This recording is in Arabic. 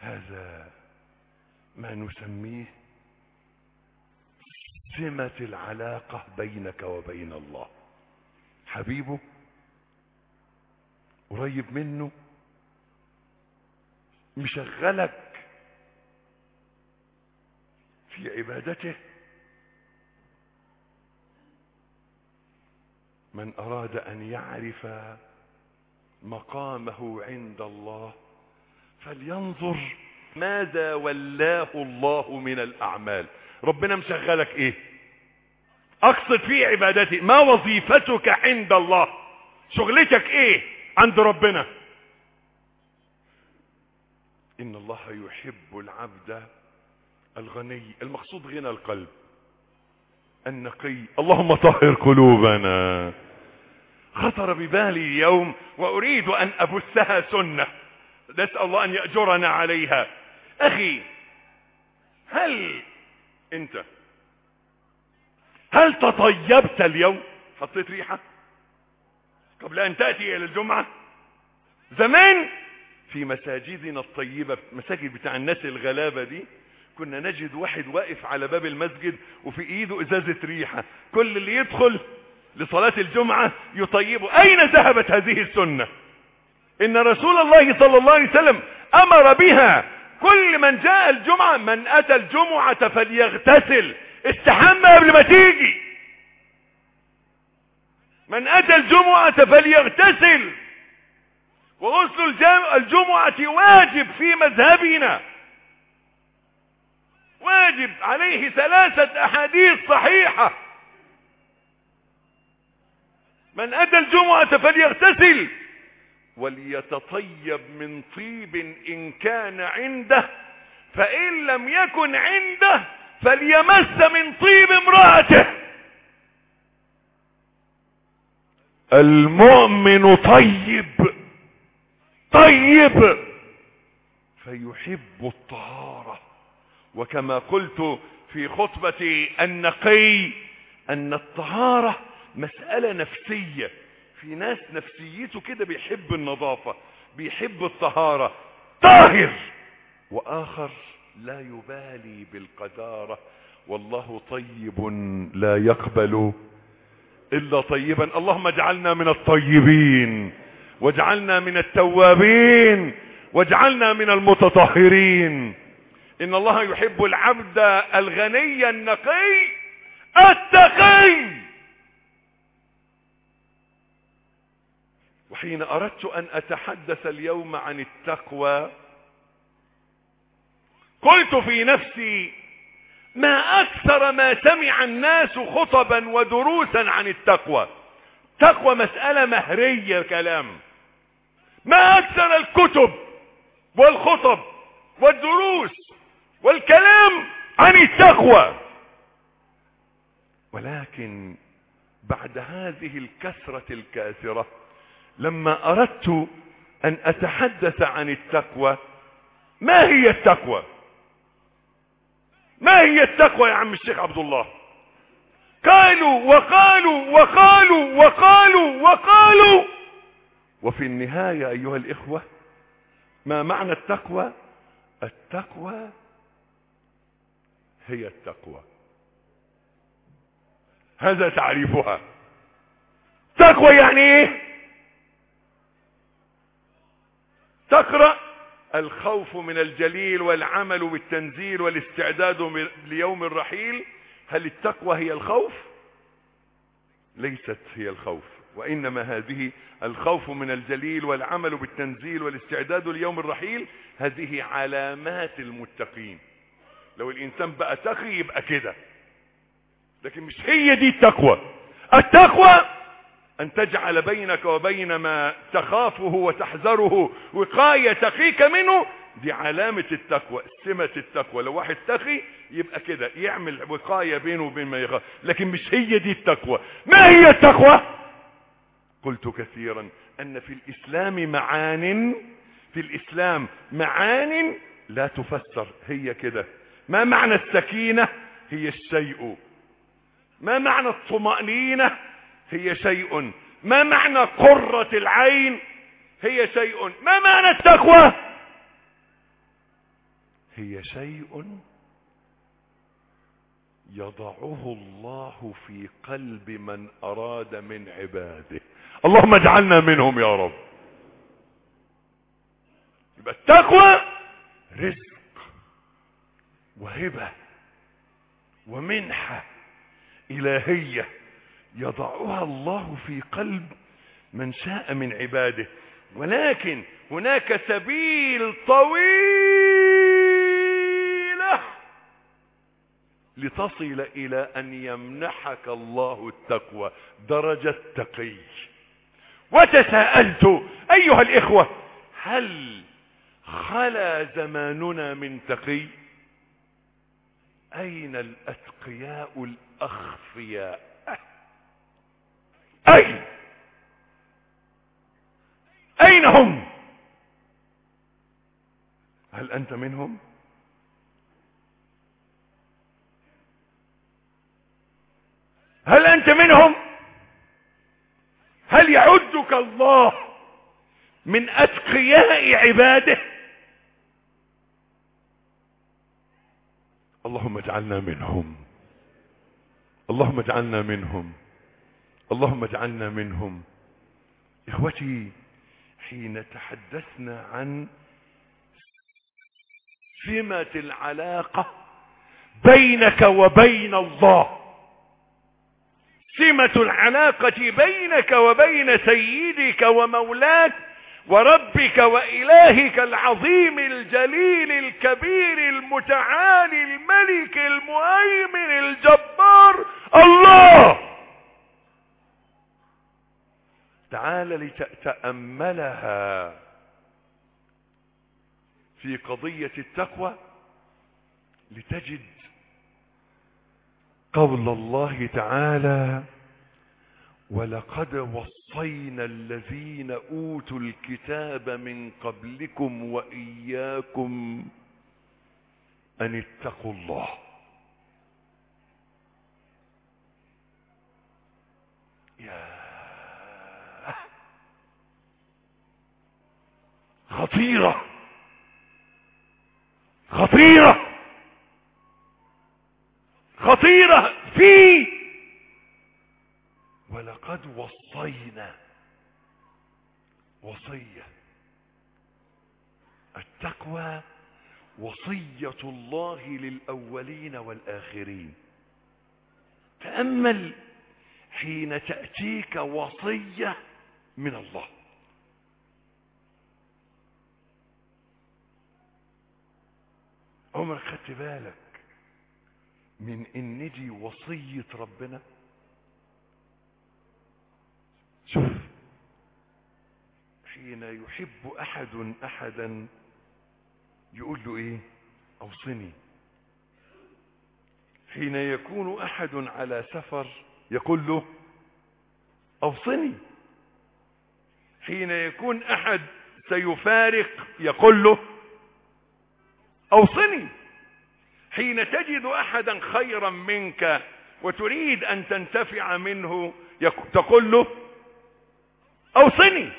هذا ما نسميه سمة العلاقة بينك وبين الله. حبيبه قريب منه مشغلك في عبادته. من أراد أن يعرف مقامه عند الله فلينظر. ماذا ولاه الله من الأعمال؟ ربنا مشغلك إيه؟ أقصد في عبادتي ما وظيفتك عند الله؟ شغلتك إيه عند ربنا؟ إن الله يحب العبد الغني المقصود غنى القلب النقي. اللهم طهر قلوبنا. خطر ببالي اليوم وأريد أن أبثها سنة. نسأل الله أن يأجرنا عليها. أخي هل أنت هل تطيبت اليوم؟ حطيت ريحة؟ قبل أن تأتي إلى الجمعة؟ زمان في مساجدنا الطيبة مساجد بتاع الناس الغلابة دي كنا نجد واحد واقف على باب المسجد وفي إيده إزازة ريحة. كل اللي يدخل لصلاة الجمعة يطيبه. أين ذهبت هذه السنة؟ إن رسول الله صلى الله عليه وسلم أمر بها كل من جاء الجمعة من أتى الجمعة فليغتسل. استحمى قبل ما تيجي. من أتى الجمعة فليغتسل. وغسل الجمعة واجب في مذهبنا. واجب عليه ثلاثة أحاديث صحيحة. من أتى الجمعة فليغتسل. وليتطيب من طيب إن كان عنده فإن لم يكن عنده فليمس من طيب امرأته. المؤمن طيب طيب فيحب الطهارة. وكما قلت في خطبة النقي أن الطهارة مسألة نفسية. في ناس نفسيته كده بيحب النظافة بيحب الطهارة. طاهر! وآخر لا يبالي بالقدارة. والله طيب لا يقبل إلا طيبا. اللهم اجعلنا من الطيبين واجعلنا من التوابين واجعلنا من المتطهرين. إن الله يحب العبد الغني النقي التقي. وحين أردت أن أتحدث اليوم عن التقوى قلت في نفسي ما أكثر ما سمع الناس خطبا ودروسا عن التقوى. تقوى مسألة مهرية كلام ما أكثر الكتب والخطب والدروس والكلام عن التقوى. ولكن بعد هذه الكثرة الكاثرة لما أردت أن أتحدث عن التقوى ما هي التقوى؟ ما هي التقوى يا عم الشيخ عبد الله؟ قالوا وقالوا وقالوا وقالوا وقالوا. وفي النهاية أيها الإخوة ما معنى التقوى؟ التقوى هي التقوى. هذا تعريفها. تقوى يعني إيه؟ تقرأ الخوف من الجليل والعمل بالتنزيل والاستعداد ليوم الرحيل. هل التقوى هي الخوف؟ ليست هي الخوف وإنما هذه الخوف من الجليل والعمل بالتنزيل والاستعداد ليوم الرحيل. هذه علامات المتقين. لو الإنسان بقى تقي يبقى كده لكن مش هي دي التقوى. التقوى أن تجعل بينك وبين ما تخافه وتحذره وقاية تقيك منه دي علامة التقوى سمة التقوى. لو واحد تقي يبقى كده يعمل وقاية بينه وبين ما يخاف. لكن مش هي دي التقوى. ما هي التقوى؟ قلت كثيرا أن في الإسلام معان في الإسلام معان لا تفسر. هي كده. ما معنى السكينة؟ هي الشيء. ما معنى الطمأنينة؟ هي شيء. ما معنى قرة العين؟ هي شيء. ما معنى التقوى؟ هي شيء يضعه الله في قلب من أراد من عباده. اللهم اجعلنا منهم يا رب. يبقى التقوى رزق وهبة ومنحة إلهية. يضعها الله في قلب من شاء من عباده. ولكن هناك سبيل طويلة لتصل إلى أن يمنحك الله التقوى درجة تقي وتساءلت أيها الإخوة هل خلا زماننا من تقي؟ أين الأتقياء الأخفياء؟ أين؟ أين هم؟ هل أنت منهم؟ هل أنت منهم؟ هل يعدك الله من أتقياء عباده؟ اللهم اجعلنا منهم. اللهم اجعلنا منهم. اللهم اجعلنا منهم. إخوتي حين تحدثنا عن سمة العلاقة بينك وبين الله. سمة العلاقة بينك وبين سيدك ومولاك وربك وإلهك العظيم الجليل الكبير المتعالي الملك المهيمن الجبار. الله! تعال لتتأملها في قضية التقوى لتجد قول الله تعالى ولقد وصينا الذين أوتوا الكتاب من قبلكم وإياكم أن اتقوا الله. يا خطيرة. خطيرة. خطيرة في. ولقد وصينا. وصية. التقوى وصية الله للأولين والآخرين. تأمل حين تأتيك وصية من الله. عمرك خدت بالك من إن دي وصية ربنا؟ شوف حين يحب أحد أحدا يقول له إيه؟ أوصني. حين يكون أحد على سفر يقول له أوصني. حين يكون أحد سيفارق يقول له أوصني. حين تجد أحدا خيرا منك وتريد أن تنتفع منه تقول له أوصني.